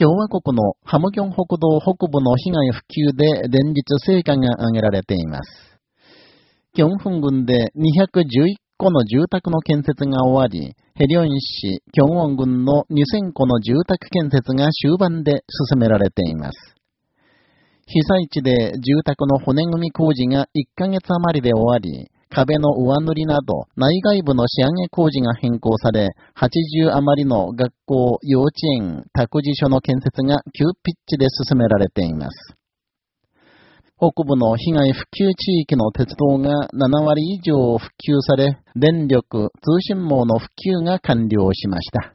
共和国のハムギョン北道北部の被害普及で連日成果が挙げられています。キョンフン郡で211個の住宅の建設が終わり、ヘリョン市、キョンウォン郡の2000個の住宅建設が終盤で進められています。被災地で住宅の骨組み工事が1ヶ月余りで終わり、壁の上塗りなど内外部の仕上げ工事が変更され、80余りの学校、幼稚園、託児所の建設が急ピッチで進められています。北部の被害普及地域の鉄道が7割以上復旧され、電力、通信網の普及が完了しました。